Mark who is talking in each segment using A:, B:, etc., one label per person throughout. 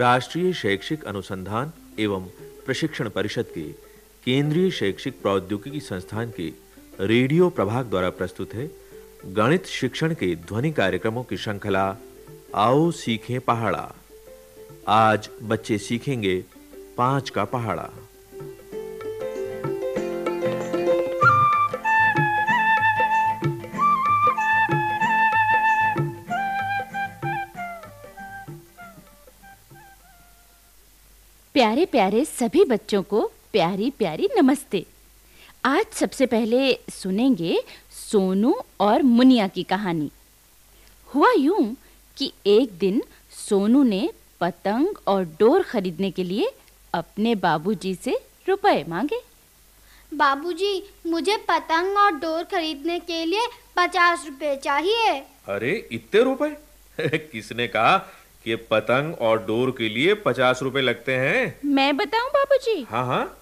A: राष्ट्रीय शैक्षिक अनुसंधान एवं प्रशिक्षण परिषद के केंद्रीय शैक्षिक प्रौद्योगिकी संस्थान के रेडियो प्रभाग द्वारा प्रस्तुत है गणित शिक्षण के ध्वनि कार्यक्रमों की श्रृंखला, आओ सीखें पहाड़ा। आज बच्चे सीखेंगे पाँच का पहाड़ा।
B: प्यारे प्यारे सभी बच्चों को प्यारी प्यारी नमस्ते। आज सबसे पहले सुनेंगे सोनू और मुनिया की कहानी। हुआ यूँ कि एक दिन सोनू ने पतंग और डोर खरीदने के लिए अपने बाबूजी से रुपए मांगे।
C: बाबूजी मुझे पतंग और डोर खरीदने के लिए पचास रुपए चाहिए।
A: अरे इतने रुपए? किसने कहा? कि पतंग और डोर के लिए पचास रुपए लगते हैं।
B: मैं बताऊँ बाबूजी?
A: हाँ हाँ।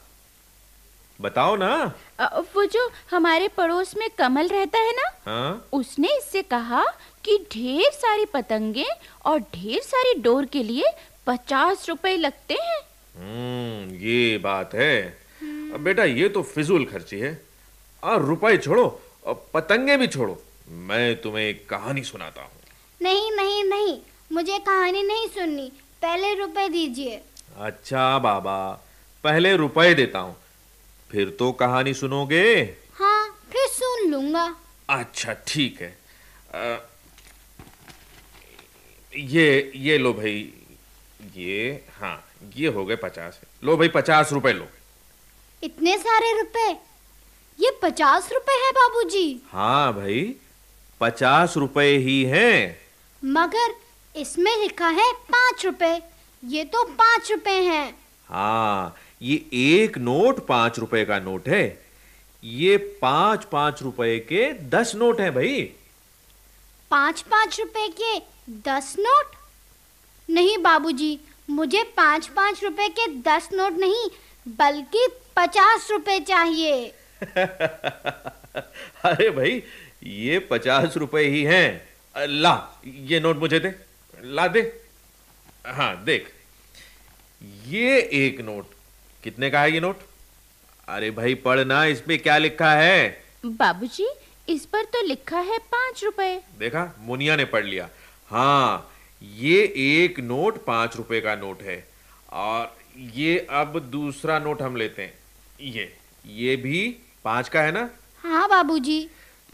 A: बताओ ना।
B: वो जो हमारे पड़ोस में कमल रहता है ना
A: हाँ।
B: उसने इससे कहा कि ढेर सारी पतंगे और ढेर सारी डोर के लिए पचास रुपए लगते हैं।
A: हम्म ये बात है। अब बेटा ये तो फिजूल खर्ची है। और रुपए छोड़ो और पतंगे भी छोड़ो। मैं तुम्हें एक कहानी सुनाता हूँ।
C: नहीं नहीं नहीं। मुझे कहानी नहीं सुननी। पहले रुपए दीजिए।
A: अच्छा बाबा। पहले रुपए देता हूँ। फिर तो कहानी सुनोगे?
C: हाँ फिर सुन लूँगा।
A: अच्छा ठीक है। अ, ये ये लो भाई। ये हाँ ये हो गए पचास। लो भाई पचास रुपए लो।
C: इतने सारे रुपए? ये पचास रुपए है बाबूजी।
A: हाँ भाई पचास रुपए ही हैं।
C: मगर इसमें लिखा है पाँच रुपए। ये तो पाँच रुपए हैं।
A: हाँ ये एक नोट पाँच रुपए का नोट है। ये पाँच पाँच रुपए के दस नोट हैं भाई।
C: पाँच पाँच रुपए के दस नोट? नहीं बाबूजी मुझे पाँच पाँच रुपए के दस नोट नहीं बल्कि पचास रुपए चाहिए।
A: अरे भाई ये पचास रुपए ही हैं। ला ये नोट मुझे दे। ला दे। हाँ देख। ये एक नोट। कितने का है ये नोट? अरे भाई पढ़ना इसमें क्या लिखा है?
B: बाबूजी इस पर तो लिखा है पाँच रुपए।
A: देखा मुनिया ने पढ़ लिया। हाँ ये एक नोट पाँच रुपए का नोट है। और ये अब दूसरा नोट हम लेते हैं। ये ये भी पाँच का है ना?
C: हाँ बाबूजी।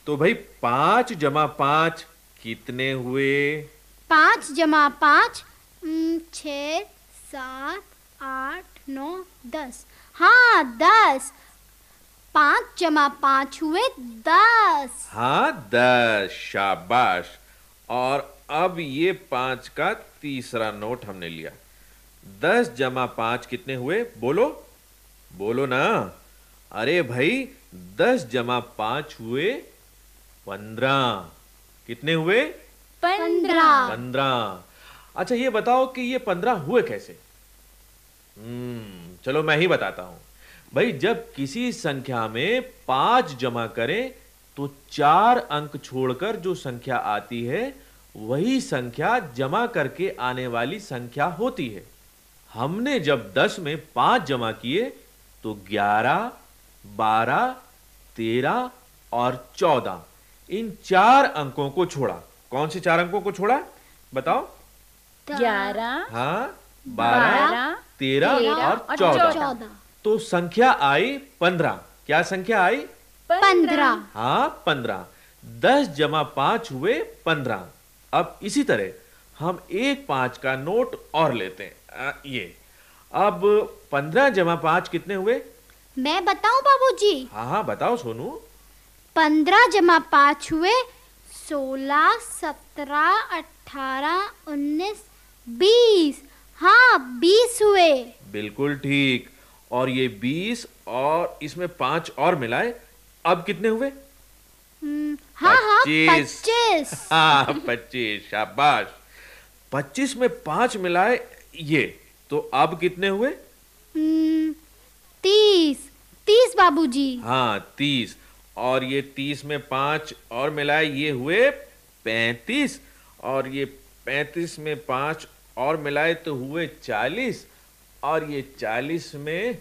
A: तो भाई पाँच जमा पाँच कितने हुए?
C: पाँच जमा पाँच छ, सात, आठ, नौ, दस। हाँ दस। पाँच जमा पाँच हुए दस।
A: हाँ दस। शाबाश। और अब ये पाँच का तीसरा नोट हमने लिया। दस जमा पाँच कितने हुए? बोलो। बोलो ना। अरे भाई, दस जमा पाँच हुए पंद्रह। कितने हुए?
C: पंद्रह।
A: पंद्रह। अच्छा ये बताओ कि ये पंद्रह हुए कैसे? हम्म चलो मैं ही बताता हूँ। भाई, जब किसी संख्या में पाँच जमा करें तो चार अंक छोड़कर जो संख्या आती है, वही संख्या जमा करके आने वाली संख्या होती है। हमने जब दस में पाँच जमा किए तो ग्यारह, बारह, तेरह और चौदह, इन चार अंकों को छोड़ा। कौन से चार अंकों को छोड़ा? बताओ।
B: ग्यारह
A: हाँ बारह तेरह और चौदह। तो संख्या आई पंद्रह। क्या संख्या आई?
C: पंद्रह।
A: हाँ पंद्रह। दस जमा पाँच हुए पंद्रह। अब इसी तरह हम एक पाँच का नोट और लेते हैं। आ, ये। अब पंद्रह जमा पाँच कितने हुए?
C: मैं बताऊँ बाबूजी?
A: हाँ हाँ बताओ सोनू।
C: पंद्रह जमा पाँच हुए सोलह सत्रह अठारह उन्नीस बीस। हाँ बीस हुए।
A: बिल्कुल ठीक। और ये बीस और इसमें पाँच और मिलाए अब कितने हुए?
C: हम्म, हाँ हाँ
A: पच्चीस।
C: पच्चीस।
A: हाँ पच्चीस शाबाश। पच्चीस में पाँच मिलाए ये तो अब कितने हुए?
C: हम्म, तीस। तीस बाबूजी।
A: हाँ तीस। और ये तीस में पाँच और मिलाए ये हुए पैंतीस। और ये पैंतीस में पाँच और मिलाए तो हुए चालीस। और ये चालीस में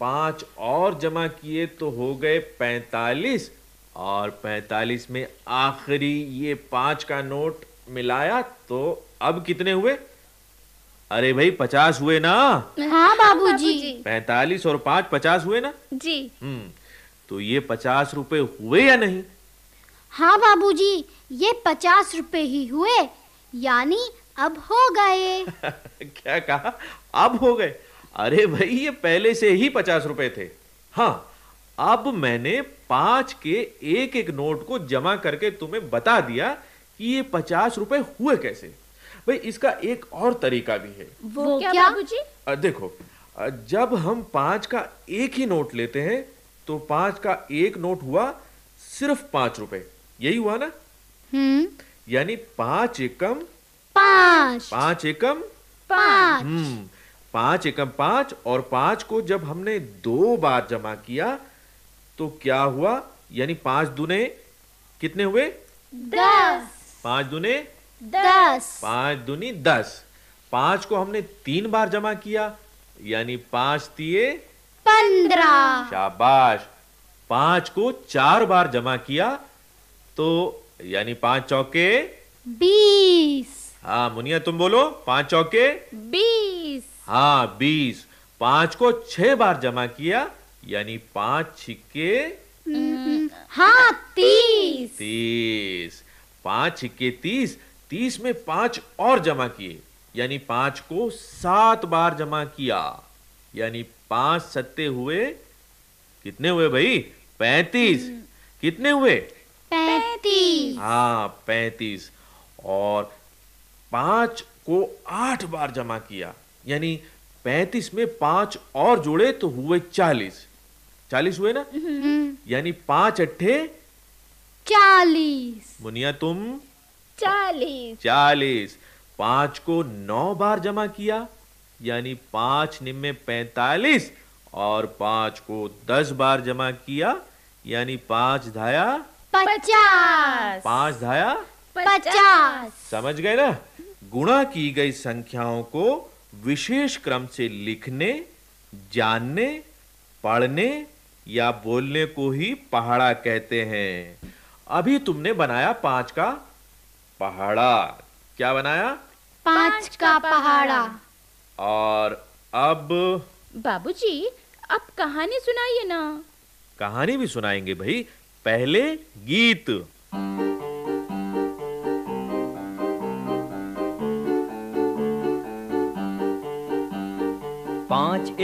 A: पाँच और जमा किए तो हो गए पैंतालीस। और पैंतालीस में आखिरी ये पाँच का नोट मिलाया तो अब कितने हुए? अरे भाई पचास हुए ना?
C: हाँ बाबूजी।
A: पैंतालीस और पाँच पचास हुए ना?
B: जी।
A: हम्म। तो ये पचास रुपए हुए या नहीं?
C: हाँ बाबूजी ये पचास रुपए ही हुए यानी अब हो गए।
A: क्या कहा? अब हो गए। अरे भाई ये पहले से ही पचास रुपए थे। हाँ अब मैंने पाँच के एक एक नोट को जमा करके तुम्हें बता दिया कि ये पचास रुपए हुए कैसे। भाई इसका एक और तरीका भी है।
B: वो क्या
C: क्या?
B: बाबूजी?
A: देखो जब हम पाँच का एक ही नोट लेते हैं तो पाँच का एक नोट हुआ सिर्फ़ पाँच रुपए। यही हुआ ना?
C: हम्म।
A: यानी पाँच एकम
C: पाँच।
A: पाँच एकम
C: पाँच।
A: हम्म। पाँच एकम पाँच और पाँच को जब हमने दो बार जमा किया तो क्या हुआ? यानी पाँच दुने कितने हुए?
C: दस।
A: पाँच दुने
C: दस।
A: पाँच दुनी दस। पाँच को हमने तीन बार जमा किया यानी पाँच तिये
C: पंद्रह।
A: शाबाश। पाँच को चार बार जमा किया तो यानी पाँच चौके
C: बीस।
A: हाँ मुनिया तुम बोलो पाँच चौके
B: बीस।
A: हाँ बीस। पाँच को छह बार जमा किया यानी पाँच छिक्के
C: हाँ तीस।
A: तीस। पाँच छिक्के तीस तीस में पाँच और जमा किए यानी पाँच को सात बार जमा किया यानी पाँच सत्ते हुए कितने हुए भाई? पैंतीस। कितने हुए?
C: पैंतीस।
A: हाँ पैंतीस। और पाँच को आठ बार जमा किया। यानी पैंतीस में पाँच और जोड़े तो हुए चालीस। चालीस हुए ना? यानी पाँच अट्ठे?
C: चालीस।
A: मुनिया तुम?
B: चालीस।
A: चालीस। पाँच को नौ बार जमा किया। यानी पाँच निम्न पैंतालीस और पाँच को दस बार जमा किया यानी पाँच धाया
C: पचास।
A: पाँच धाया
C: पचास।
A: समझ गए ना? गुणा की गई संख्याओं को विशेष क्रम से लिखने जानने पढ़ने या बोलने को ही पहाड़ा कहते हैं। अभी तुमने बनाया पाँच का पहाड़ा। क्या बनाया?
C: पाँच का पहाड़ा।
A: और अब
B: बाबूजी अब कहानी सुनाइए ना।
A: कहानी भी सुनाएँगे भाई पहले गीत।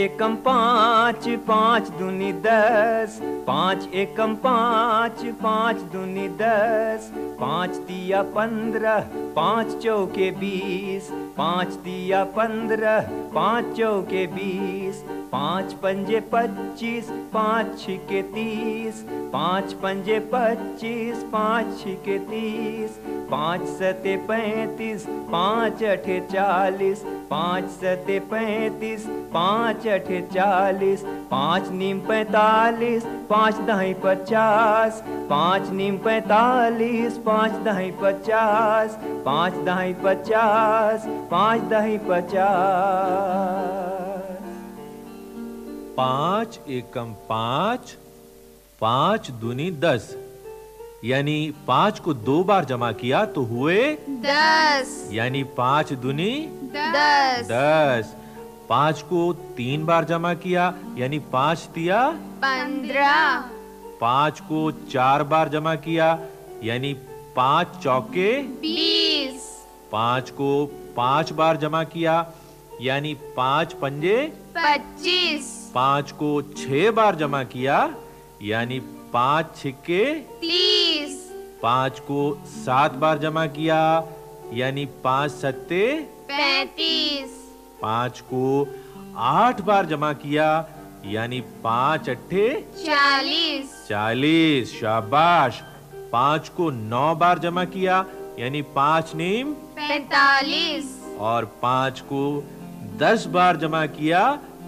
D: एकम पाँच पाँच दूनी दस, पाँच एकम पाँच पाँच दूनी दस, पाँच दिया पंद्रह, पाँच चौके बीस, पाँच दिया पंद्रह, पाँच चौके बीस पाँच पंजे पच्चीस, पाँच छिके तीस, पाँच पंजे पच्चीस, पाँच छिके तीस, पाँच सते पैंतीस, पाँच अठे चालीस, पाँच सते पैंतीस, पाँच अठे चालीस, पाँच नीम पैंतालीस, पाँच दही पचास, पाँच नीम पैंतालीस, पाँच दही पचास, पाँच दही पचास, पाँच दही पचास।
A: पाँच एकम पाँच पाँच दुनी दस। यानी पाँच को दो बार जमा किया तो हुए
E: दस।
A: यानी पाँच दुनी
E: दस।
A: दस। पाँच को तीन बार जमा किया यानी पाँच दिया
E: पंद्रह।
A: पाँच को चार बार जमा किया यानी पाँच चौके
E: बीस।
A: पाँच को पाँच बार जमा किया यानी पाँच पंजे
E: पच्चीस।
A: पाँच को छह बार जमा किया यानी पाँच छिक्के
E: तीस।
A: पाँच को सात बार जमा किया यानी पाँच सत्ते
E: पैंतीस।
A: पाँच को आठ बार जमा किया यानी पाँच अट्ठे
E: चालीस।
A: चालीस। शाबाश। पाँच को नौ बार जमा किया यानी पाँच नीम
E: पैंतालीस।
A: और पाँच को दस बार जमा किया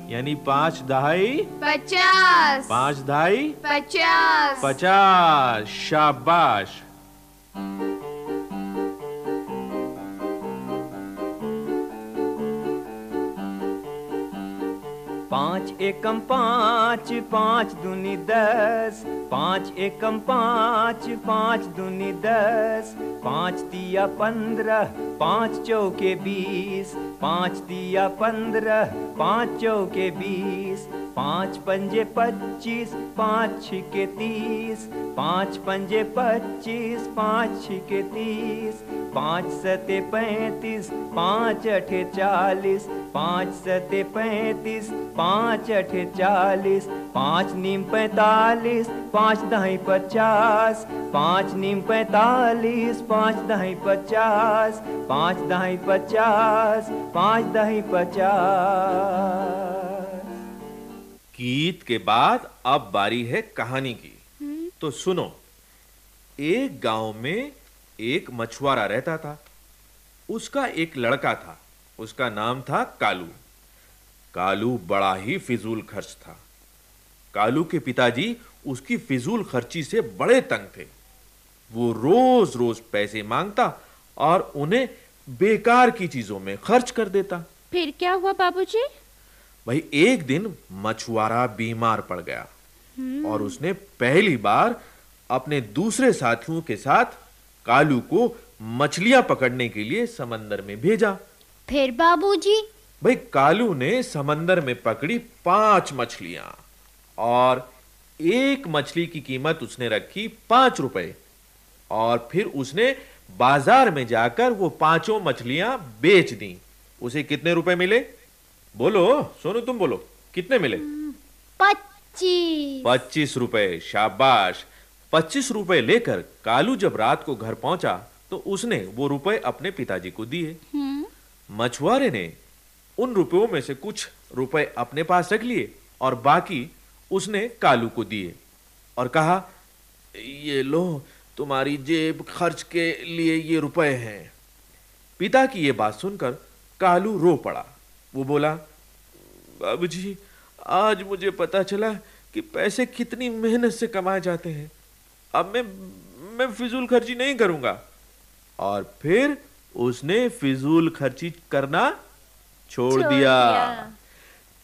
A: यानी पाँच दहाई?
E: पचास।
A: पाँच दहाई?
E: पचास।
A: पचास। शाबाश।
D: पाँच एकम पाँच पाँच दूनी दस। पाँच एकम पाँच पाँच दूनी दस। पाँच दिया पंद्रह, पाँच चौके बीस। पाँच दिया पंद्रह, पाँच चौके बीस। पाँच पंजे पच्चीस, पाँच छिके तीस। पाँच पंजे पच्चीस, पाँच छिके तीस। पाँच सते पैंतीस, पाँच अठे चालीस। पाँच सते पैंतीस, पाँच अठे चालीस पाँच नीम पैंतालीस पाँच दही पचास पाँच नीम पैंतालीस पाँच दही पचास पाँच दही पचास पाँच दही पचास।
A: गीत के बाद अब बारी है कहानी की। तो सुनो एक गाँव में एक मछुआरा रहता था। उसका एक लड़का था उसका नाम था कालू। कालू बड़ा ही फिजूल खर्च था। कालू के पिताजी उसकी फिजूल खर्ची से बड़े तंग थे। वो रोज रोज पैसे माँगता और उन्हें बेकार की चीज़ों में खर्च कर देता।
B: फिर क्या हुआ बाबूजी?
A: भाई एक दिन मछुआरा बीमार पड़ गया और उसने पहली बार अपने दूसरे साथियों के साथ कालू को मछलियाँ पकड़ने के लिए समंदर में भेजा।
C: फिर बाबूजी?
A: भाई कालू ने समंदर में पकड़ी पाँच मछलियाँ और एक मछली की कीमत उसने रखी पाँच रुपए और फिर उसने बाज़ार में जाकर वो पाँचों मछलियाँ बेच दी। उसे कितने रुपए मिले? बोलो सोनू तुम बोलो कितने मिले?
C: पच्चीस।
A: पच्चीस रुपए शाबाश। पच्चीस रुपए लेकर कालू जब रात को घर पहुँचा तो उसने वो रुपए अपने पिताजी को दिए। मछुआरे ने उन रुपयों में से कुछ रुपए अपने पास रख लिए और बाकी उसने कालू को दिए और कहा, ये लो, तुम्हारी जेब खर्च के लिए ये रुपए हैं। पिता की ये बात सुनकर कालू रो पड़ा। वो बोला बाबूजी आज मुझे पता चला कि पैसे कितनी मेहनत से कमाए जाते हैं। अब मैं मैं फिजूल खर्ची नहीं करूँगा। और फिर उसने फिजूल खर्ची करना छोड़,
B: छोड़
A: दिया।
B: दिया।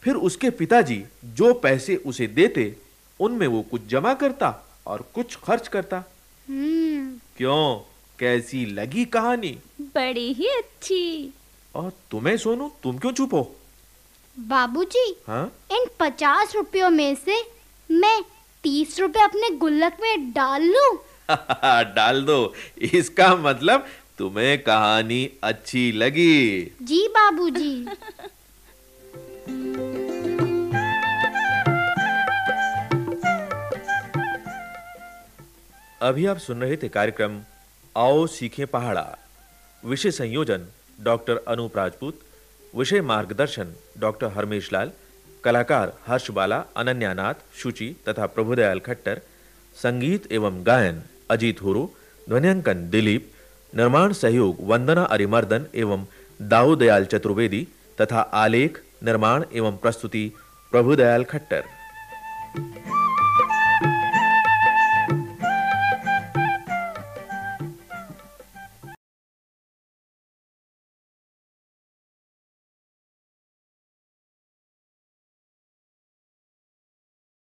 A: फिर उसके पिताजी जो पैसे उसे देते उनमें वो कुछ जमा करता और कुछ खर्च करता।
C: हम्म।
A: क्यों? कैसी लगी कहानी।
B: बड़ी ही अच्छी।
A: और तुम्हें सोनू तुम क्यों चुप हो?
C: बाबूजी
A: हाँ?
C: इन पचास रुपयों में से मैं तीस रुपए अपने गुल्लक में डाल लूँ?
A: डाल दो। इसका मतलब तुम्हें कहानी अच्छी लगी।
C: जी बाबूजी।
A: अभी आप सुन रहे थे कार्यक्रम आओ सीखें पहाड़ा। विषय संयोजन डॉक्टर अनूप राजपूत। विषय मार्गदर्शन डॉक्टर हरमेश लाल। कलाकार हर्षबाला अनन्यानाथ शुचि तथा प्रभुदयाल खट्टर। संगीत एवं गायन अजीत हुरु। ध्वनियांकन दिलीप। निर्माण सहयोग वंदना अरिमर्दन एवं दाऊदयाल चतुर्वेदी तथा आलेख निर्माण एवं प्रस्तुति प्रभुदयाल खट्टर।